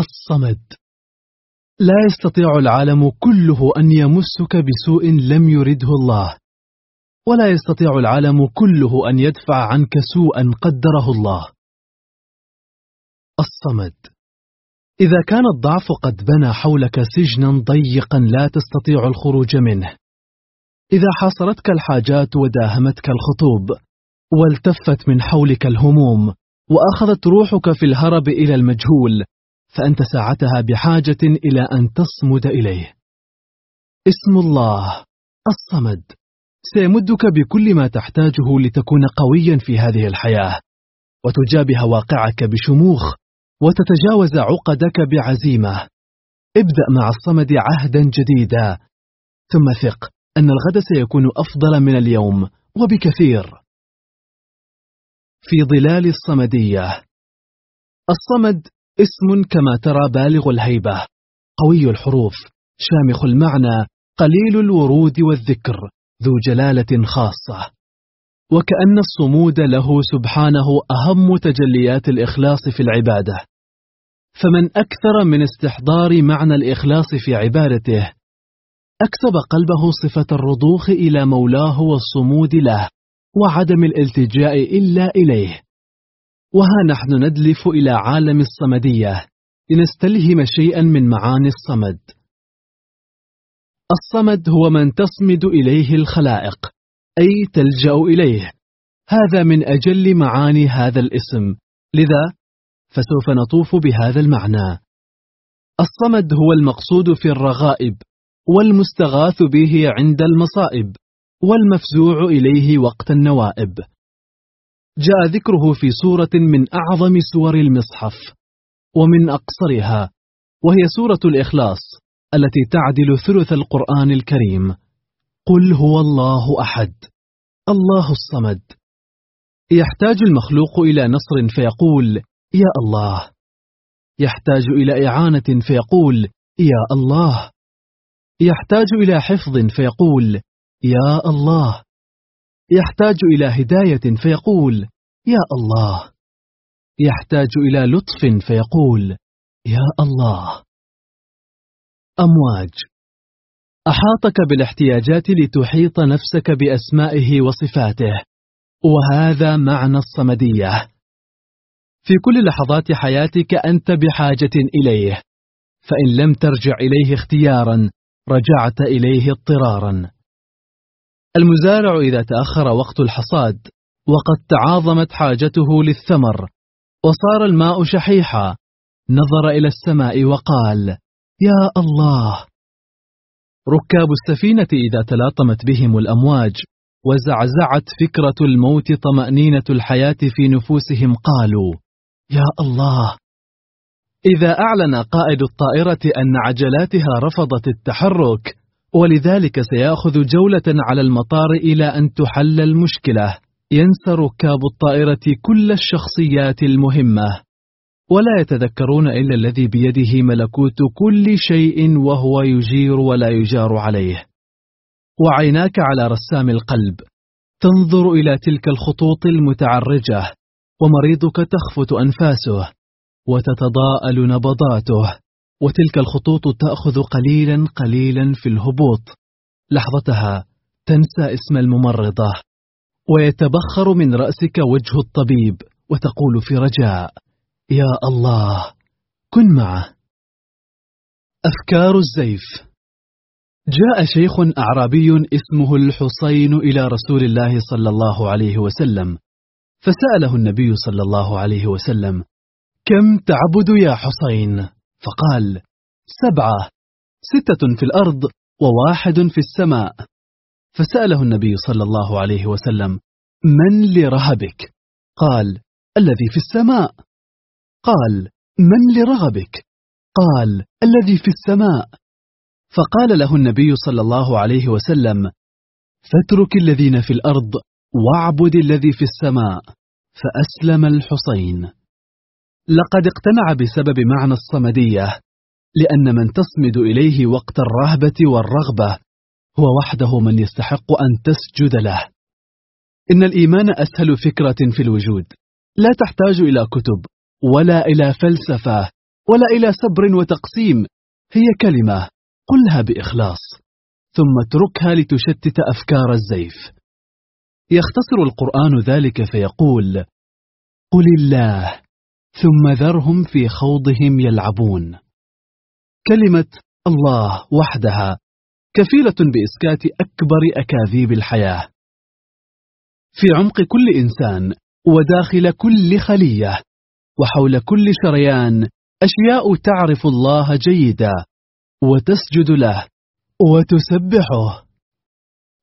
الصمد. لا يستطيع العالم كله أن يمسك بسوء لم يرده الله. ولا يستطيع العالم كله أن يدفع عنك سوءا قدره الله. الصمد. إذا كان الضعف قد بنى حولك سجنا ضيقا لا تستطيع الخروج منه. إذا حاصرتك الحاجات وداهمتك الخطوب والتفت من حولك الهموم وأخذت روحك في الهرب إلى المجهول فأنت ساعتها بحاجة إلى أن تصمد إليه. اسم الله الصمد. سيمدك بكل ما تحتاجه لتكون قويا في هذه الحياة وتجابه واقعك بشموخ وتتجاوز عقدك بعزيمة. ابدأ مع الصمد عهدا جديدا. ثم ثق أن الغد سيكون أفضل من اليوم وبكثير. في ظلال الصمدية. الصمد اسم كما ترى بالغ الهيبة قوي الحروف شامخ المعنى قليل الورود والذكر ذو جلالة خاصة. وكأن الصمود له سبحانه أهم تجليات الإخلاص في العبادة. فمن أكثر من استحضار معنى الإخلاص في عبادته أكسب قلبه صفة الرضوخ إلى مولاه والصمود له وعدم الالتجاء إلا إليه. وها نحن ندلف إلى عالم الصمدية لنستلهم شيئا من معاني الصمد. الصمد هو من تصمد إليه الخلائق أي تلجأ إليه. هذا من أجل معاني هذا الاسم لذا فسوف نطوف بهذا المعنى. الصمد هو المقصود في الرغائب والمستغاث به عند المصائب والمفزوع إليه وقت النوائب. جاء ذكره في سورة من أعظم سور المصحف ومن أقصرها وهي سورة الإخلاص التي تعدل ثلث القرآن الكريم. قل هو الله أحد الله الصمد. يحتاج المخلوق إلى نصر فيقول يا الله. يحتاج إلى إعانة فيقول يا الله. يحتاج إلى حفظ فيقول يا الله. يحتاج إلى هداية فيقول يا الله. يحتاج إلى لطف فيقول يا الله. أمواج. أحاطك بالاحتياجات لتحيط نفسك بأسمائه وصفاته. وهذا معنى الصمدية. في كل لحظات حياتك أنت بحاجة إليه. فإن لم ترجع إليه اختيارا رجعت إليه اضطرارا. المزارع إذا تأخر وقت الحصاد وقد تعاظمت حاجته للثمر وصار الماء شحيحا نظر إلى السماء وقال يا الله! ركاب السفينة إذا تلاطمت بهم الأمواج وزعزعت فكرة الموت طمأنينة الحياة في نفوسهم قالوا يا الله! إذا أعلن قائد الطائرة أن عجلاتها رفضت التحرك ولذلك سيأخذ جولة على المطار إلى أن تحل المشكلة. ينسى ركاب الطائرة كل الشخصيات المهمة. ولا يتذكرون إلا الذي بيده ملكوت كل شيء وهو يجير ولا يجار عليه. وعيناك على رسام القلب. تنظر إلى تلك الخطوط المتعرجة. ومريضك تخفت أنفاسه. وتتضاءل نبضاته. وتلك الخطوط تأخذ قليلا قليلا في الهبوط. لحظتها تنسى اسم الممرضة. ويتبخر من رأسك وجه الطبيب وتقول في رجاء يا الله كن معه. أفكار الزيف. جاء شيخ أعرابي اسمه الحصين إلى رسول الله صلى الله عليه وسلم فسأله النبي صلى الله عليه وسلم كم تعبد يا حصين؟ فقال سبعة ستة في الأرض وواحد في السماء. فسأله النبي صلى الله عليه وسلم من لرهبك؟ قال الذي في السماء. قال من لرغبك؟ قال الذي في السماء. فقال له النبي صلى الله عليه وسلم فاترك الذين في الأرض واعبد الذي في السماء فأسلم الحسين لقد اقتنع بسبب معنى الصمدية لأن من تصمد إليه وقت الرهبة والرغبة هو وحده من يستحق أن تسجد له. إن الإيمان أسهل فكرة في الوجود. لا تحتاج إلى كتب ولا إلى فلسفة ولا إلى سبر وتقسيم هي كلمة قلها بإخلاص ثم اتركها لتشتت أفكار الزيف. يختصر القرآن ذلك فيقول قل الله ثم ذرهم في خوضهم يلعبون. كلمة الله وحدها كفيلة بإسكات أكبر أكاذيب الحياة. في عمق كل إنسان وداخل كل خلية وحول كل شريان أشياء تعرف الله جيدا وتسجد له وتسبحه.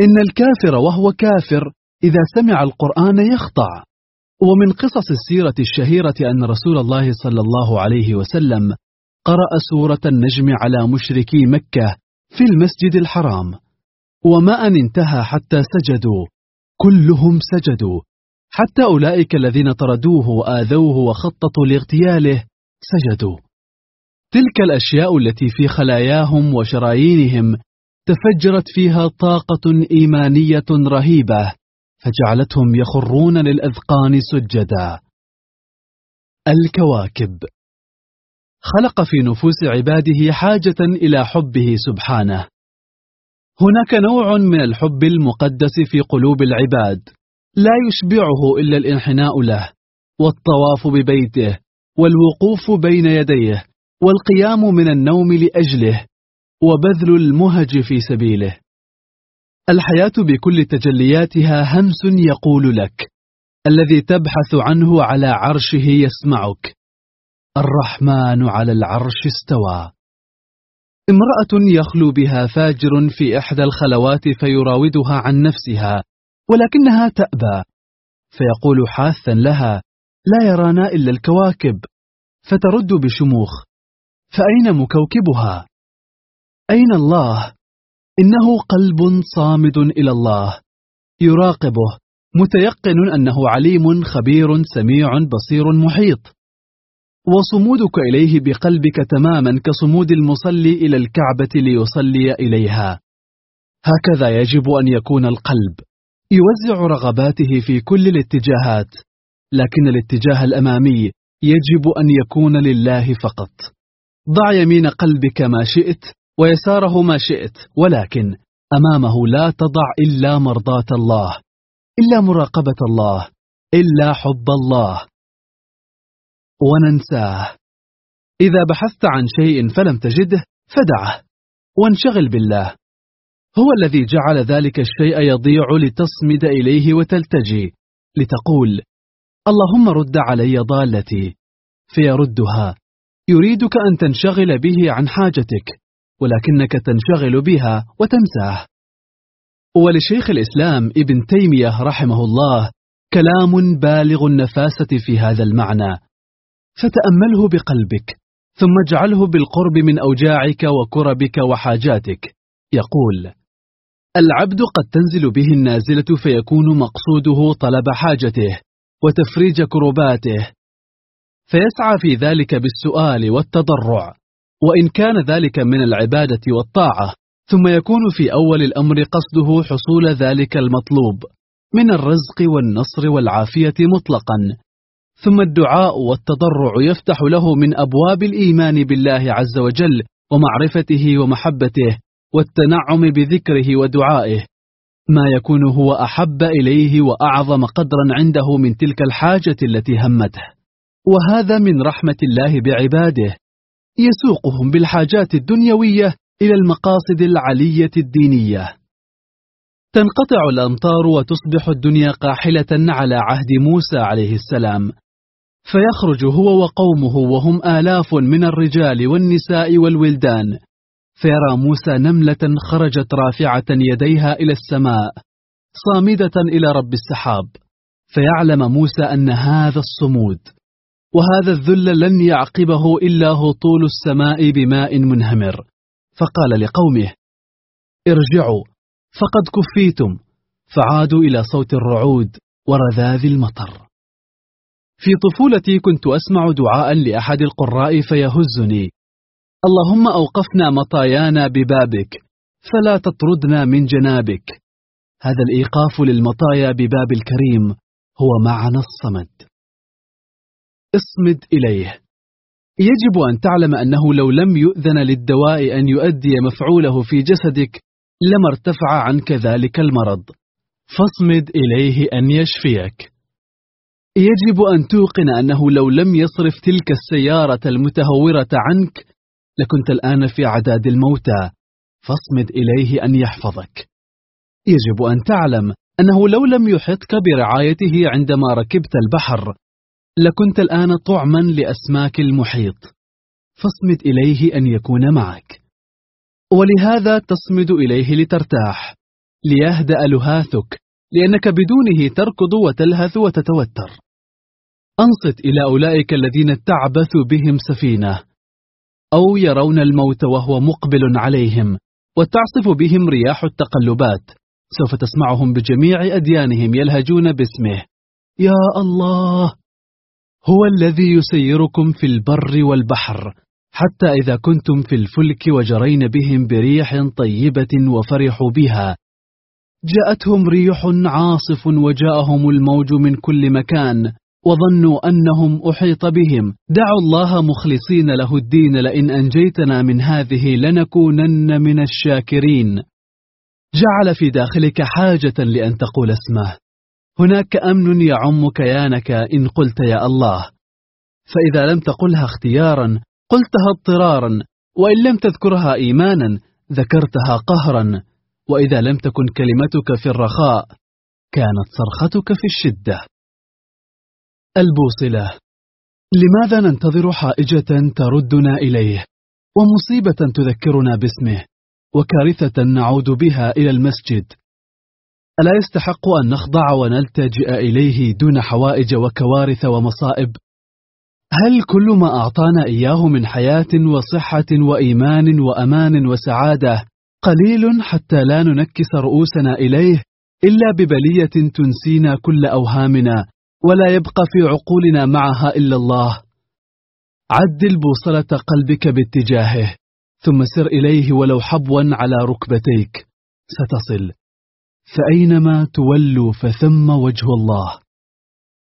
إن الكافر وهو كافر إذا سمع القرآن يخضع ومن قصص السيرة الشهيرة أن رسول الله صلى الله عليه وسلم قرأ سورة النجم على مشركي مكة في المسجد الحرام. وما أن انتهى حتى سجدوا. كلهم سجدوا. حتى أولئك الذين طردوه وآذوه وخططوا لاغتياله سجدوا. تلك الأشياء التي في خلاياهم وشرايينهم تفجرت فيها طاقة إيمانية رهيبة. فجعلتهم يخرون للأذقان سجدا. الكواكب. خلق في نفوس عباده حاجة إلى حبه سبحانه. هناك نوع من الحب المقدس في قلوب العباد. لا يشبعه إلا الانحناء له والطواف ببيته والوقوف بين يديه والقيام من النوم لأجله وبذل المهج في سبيله. الحياة بكل تجلياتها همس يقول لك الذي تبحث عنه على عرشه يسمعك الرحمن على العرش استوى امرأة يخلو بها فاجر في إحدى الخلوات فيراودها عن نفسها ولكنها تأبى فيقول حاثا لها لا يرانا إلا الكواكب فترد بشموخ فأين مكوكبها؟ أين الله؟ إنه قلب صامد إلى الله. يراقبه. متيقن أنه عليم خبير سميع بصير محيط. وصمودك إليه بقلبك تماما كصمود المصلي إلى الكعبة ليصلي إليها. هكذا يجب أن يكون القلب. يوزع رغباته في كل الاتجاهات. لكن الاتجاه الأمامي يجب أن يكون لله فقط. ضع يمين قلبك ما شئت. ويساره ما شئت ولكن أمامه لا تضع إلا مرضاة الله إلا مراقبة الله إلا حب الله. وننساه. إذا بحثت عن شيء فلم تجده فدعه وانشغل بالله. هو الذي جعل ذلك الشيء يضيع لتصمد إليه وتلتجي لتقول اللهم رد علي ضالتي فيردها يريدك أن تنشغل به عن حاجتك. ولكنك تنشغل بها وتنساه. ولشيخ الإسلام ابن تيمية رحمه الله كلام بالغ النفاسة في هذا المعنى. فتأمله بقلبك ثم اجعله بالقرب من أوجاعك وكربك وحاجاتك. يقول العبد قد تنزل به النازلة فيكون مقصوده طلب حاجته وتفريج كرباته. فيسعى في ذلك بالسؤال والتضرع. وإن كان ذلك من العبادة والطاعة ثم يكون في أول الأمر قصده حصول ذلك المطلوب من الرزق والنصر والعافية مطلقا. ثم الدعاء والتضرع يفتح له من أبواب الإيمان بالله عز وجل ومعرفته ومحبته والتنعم بذكره ودعائه. ما يكون هو أحب إليه وأعظم قدرا عنده من تلك الحاجة التي همته. وهذا من رحمة الله بعباده. يسوقهم بالحاجات الدنيوية إلى المقاصد العلية الدينية. تنقطع الأمطار وتصبح الدنيا قاحلة على عهد موسى عليه السلام. فيخرج هو وقومه وهم آلاف من الرجال والنساء والولدان. فيرى موسى نملة خرجت رافعة يديها إلى السماء صامدة إلى رب السحاب. فيعلم موسى أن هذا الصمود وهذا الذل لن يعقبه إلا هطول السماء بماء منهمر. فقال لقومه ارجعوا فقد كفيتم. فعادوا إلى صوت الرعود ورذاذ المطر. في طفولتي كنت أسمع دعاء لأحد القراء فيهزني. اللهم أوقفنا مطايانا ببابك فلا تطردنا من جنابك. هذا الإيقاف للمطايا بباب الكريم هو معنى الصمد. اصمد إليه. يجب أن تعلم أنه لو لم يؤذن للدواء أن يؤدي مفعوله في جسدك لما ارتفع عنك ذلك المرض. فاصمد إليه أن يشفيك. يجب أن توقن أنه لو لم يصرف تلك السيارة المتهورة عنك لكنت الآن في عداد الموتى. فاصمد إليه أن يحفظك. يجب أن تعلم أنه لو لم يحطك برعايته عندما ركبت البحر لكنت الآن طعما لأسماك المحيط. فاصمد إليه أن يكون معك. ولهذا تصمد إليه لترتاح. ليهدأ لهاثك لأنك بدونه تركض وتلهث وتتوتر. أنصت إلى أولئك الذين تعبث بهم سفينة. أو يرون الموت وهو مقبل عليهم وتعصف بهم رياح التقلبات. سوف تسمعهم بجميع أديانهم يلهجون باسمه. يا الله! هو الذي يسيركم في البر والبحر حتى إذا كنتم في الفلك وجرين بهم بريح طيبة وفرحوا بها. جاءتهم ريح عاصف وجاءهم الموج من كل مكان وظنوا أنهم أحيط بهم. دعوا الله مخلصين له الدين لئن أنجيتنا من هذه لنكونن من الشاكرين. جعل في داخلك حاجة لأن تقول اسمه. هناك أمن يعم كيانك إن قلت يا الله. فإذا لم تقلها اختيارا قلتها اضطرارا وإن لم تذكرها إيمانا ذكرتها قهرا. وإذا لم تكن كلمتك في الرخاء كانت صرختك في الشدة. البوصلة. لماذا ننتظر حائجة تردنا إليه ومصيبة تذكرنا باسمه وكارثة نعود بها إلى المسجد؟ ألا يستحق أن نخضع ونلتجئ إليه دون حوائج وكوارث ومصائب؟ هل كل ما أعطانا إياه من حياة وصحة وإيمان وأمان وسعادة قليل حتى لا ننكس رؤوسنا إليه إلا ببلية تنسينا كل أوهامنا ولا يبقى في عقولنا معها إلا الله؟ عدل بوصلة قلبك باتجاهه ثم سر إليه ولو حبوا على ركبتيك ستصل. فأينما تولوا فثم وجه الله.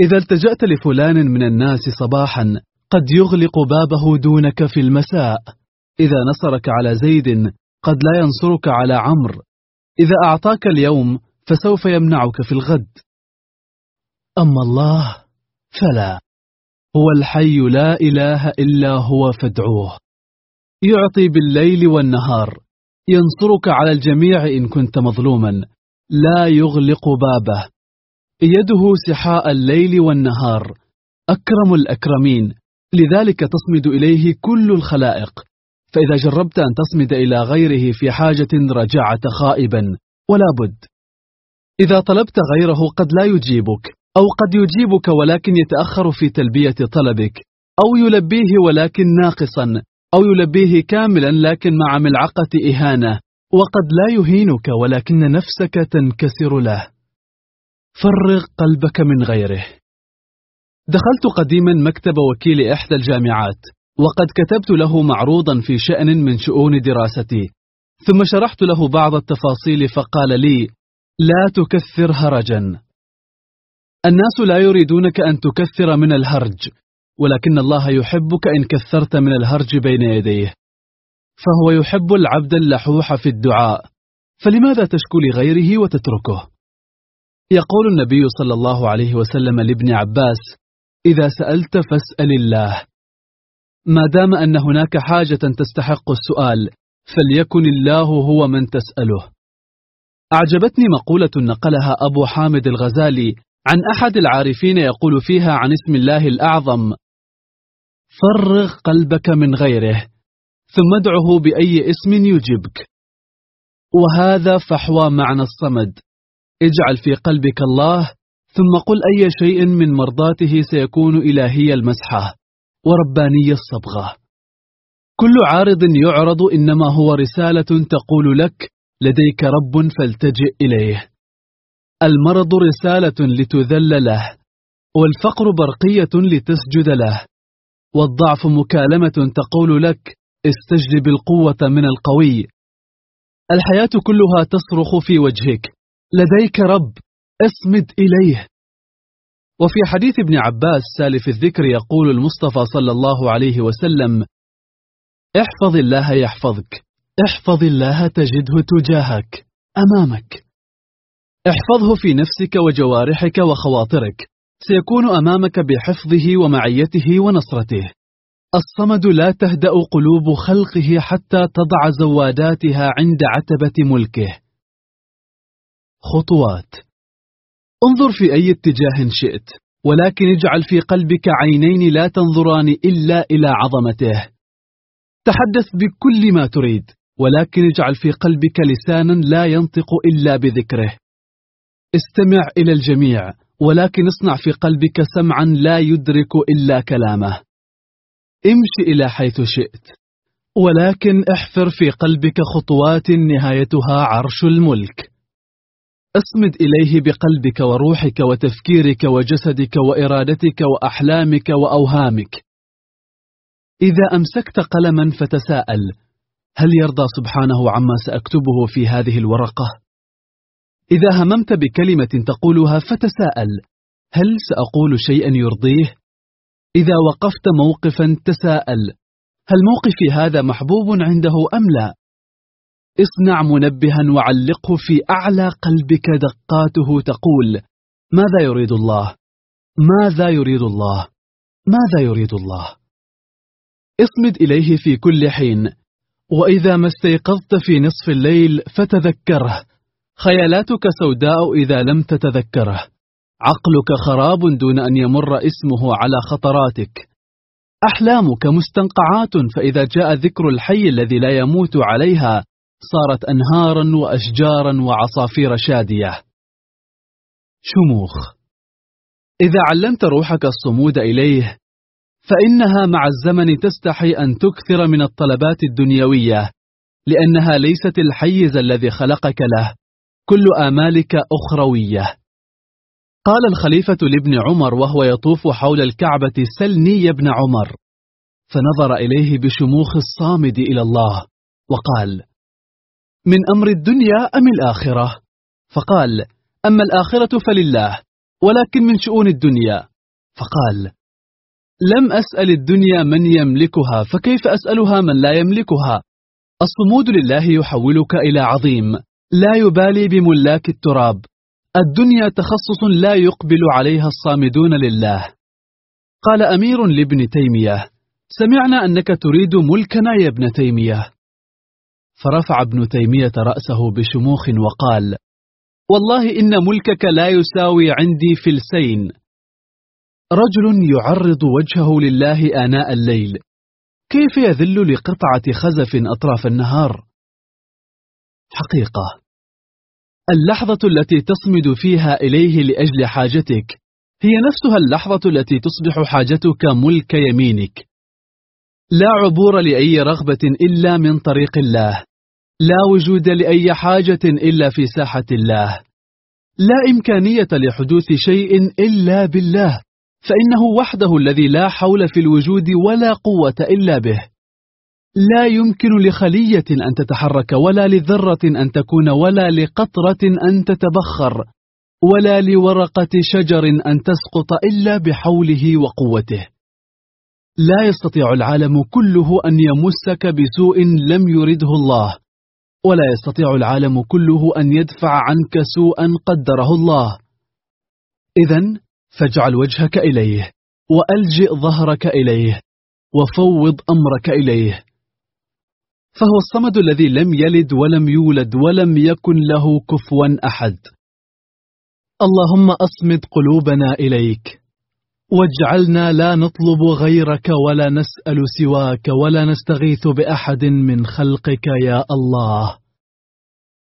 إذا التجأت لفلان من الناس صباحا قد يغلق بابه دونك في المساء. إذا نصرك على زيد قد لا ينصرك على عمرو. إذا أعطاك اليوم فسوف يمنعك في الغد. أما الله فلا. هو الحي لا إله إلا هو فادعوه. يعطي بالليل والنهار. ينصرك على الجميع إن كنت مظلوما. لا يغلق بابه. يده سحاء الليل والنهار. أكرم الأكرمين. لذلك تصمد إليه كل الخلائق. فإذا جربت أن تصمد إلى غيره في حاجة رجعت خائبا. ولا بد. إذا طلبت غيره قد لا يجيبك. أو قد يجيبك ولكن يتأخر في تلبية طلبك. أو يلبيه ولكن ناقصا. أو يلبيه كاملا لكن مع ملعقة إهانة. وقد لا يهينك ولكن نفسك تنكسر له. فرغ قلبك من غيره. دخلت قديما مكتب وكيل إحدى الجامعات وقد كتبت له معروضا في شأن من شؤون دراستي ثم شرحت له بعض التفاصيل فقال لي لا تكثر هرجا. الناس لا يريدونك أن تكثر من الهرج ولكن الله يحبك إن كثرت من الهرج بين يديه. فهو يحب العبد اللحوح في الدعاء فلماذا تشكو لغيره وتتركه؟ يقول النبي صلى الله عليه وسلم لابن عباس إذا سألت فاسأل الله. ما دام أن هناك حاجة تستحق السؤال فليكن الله هو من تسأله. أعجبتني مقولة نقلها أبو حامد الغزالي عن أحد العارفين يقول فيها عن اسم الله الأعظم فرغ قلبك من غيره. ثم ادعه بأي اسم يجبك. وهذا فحوى معنى الصمد. اجعل في قلبك الله ثم قل أي شيء من مرضاته سيكون إلهي المسحة ورباني الصبغة. كل عارض يعرض إنما هو رسالة تقول لك لديك رب فالتجئ إليه. المرض رسالة لتذل له والفقر برقية لتسجد له. والضعف مكالمة تقول لك استجلب القوة من القوي. الحياة كلها تصرخ في وجهك. لديك رب اصمد إليه. وفي حديث ابن عباس سالف الذكر يقول المصطفى صلى الله عليه وسلم احفظ الله يحفظك احفظ الله تجده تجاهك أمامك. احفظه في نفسك وجوارحك وخواطرك سيكون أمامك بحفظه ومعيته ونصرته. الصمد لا تهدأ قلوب خلقه حتى تضع زواداتها عند عتبة ملكه. خطوات. انظر في أي اتجاه شئت ولكن اجعل في قلبك عينين لا تنظران إلا إلى عظمته. تحدث بكل ما تريد ولكن اجعل في قلبك لسانا لا ينطق إلا بذكره. استمع إلى الجميع ولكن اصنع في قلبك سمعا لا يدرك إلا كلامه. امشي إلى حيث شئت ولكن احفر في قلبك خطوات نهايتها عرش الملك اصمد إليه بقلبك وروحك وتفكيرك وجسدك وإرادتك وأحلامك وأوهامك إذا أمسكت قلما فتساءل هل يرضى سبحانه عما سأكتبه في هذه الورقة؟ إذا هممت بكلمة تقولها فتساءل هل سأقول شيئا يرضيه؟ إذا وقفت موقفا تساءل هل موقفي هذا محبوب عنده أم لا؟ اصنع منبها وعلقه في أعلى قلبك دقاته تقول ماذا يريد الله؟ ماذا يريد الله؟ ماذا يريد الله؟ اصمد إليه في كل حين وإذا ما استيقظت في نصف الليل فتذكره خيالاتك سوداء إذا لم تتذكره عقلك خراب دون أن يمر اسمه على خطراتك. أحلامك مستنقعات فإذا جاء ذكر الحي الذي لا يموت عليها صارت أنهارا وأشجارا وعصافير شادية. شموخ. إذا علمت روحك الصمود إليه فإنها مع الزمن تستحي أن تكثر من الطلبات الدنيوية لأنها ليست الحيز الذي خلقك له. كل آمالك أخروية. قال الخليفة لابن عمر وهو يطوف حول الكعبة سلني يا ابن عمر. فنظر إليه بشموخ الصامد إلى الله وقال من أمر الدنيا أم الآخرة؟ فقال أما الآخرة فلله ولكن من شؤون الدنيا. فقال لم أسأل الدنيا من يملكها فكيف أسألها من لا يملكها؟ الصمود لله يحولك إلى عظيم لا يبالي بملاك التراب. الدنيا تخصص لا يقبل عليها الصامدون لله. قال أمير لابن تيمية سمعنا أنك تريد ملكنا يا ابن تيمية. فرفع ابن تيمية رأسه بشموخ وقال والله إن ملكك لا يساوي عندي فلسين. رجل يعرض وجهه لله آناء الليل. كيف يذل لقطعة خزف أطراف النهار؟ حقيقة اللحظة التي تصمد فيها إليه لأجل حاجتك هي نفسها اللحظة التي تصبح حاجتك ملك يمينك. لا عبور لأي رغبة إلا من طريق الله. لا وجود لأي حاجة إلا في ساحة الله. لا إمكانية لحدوث شيء إلا بالله فإنه وحده الذي لا حول في الوجود ولا قوة إلا به. لا يمكن لخلية أن تتحرك ولا لذرة أن تكون ولا لقطرة أن تتبخر ولا لورقة شجر أن تسقط إلا بحوله وقوته. لا يستطيع العالم كله أن يمسك بسوء لم يرده الله ولا يستطيع العالم كله أن يدفع عنك سوءا قدره الله. إذا فاجعل وجهك إليه وألجئ ظهرك إليه وفوض أمرك إليه. فهو الصمد الذي لم يلد ولم يولد ولم يكن له كفوا أحد. اللهم أصمد قلوبنا إليك. واجعلنا لا نطلب غيرك ولا نسأل سواك ولا نستغيث بأحد من خلقك يا الله.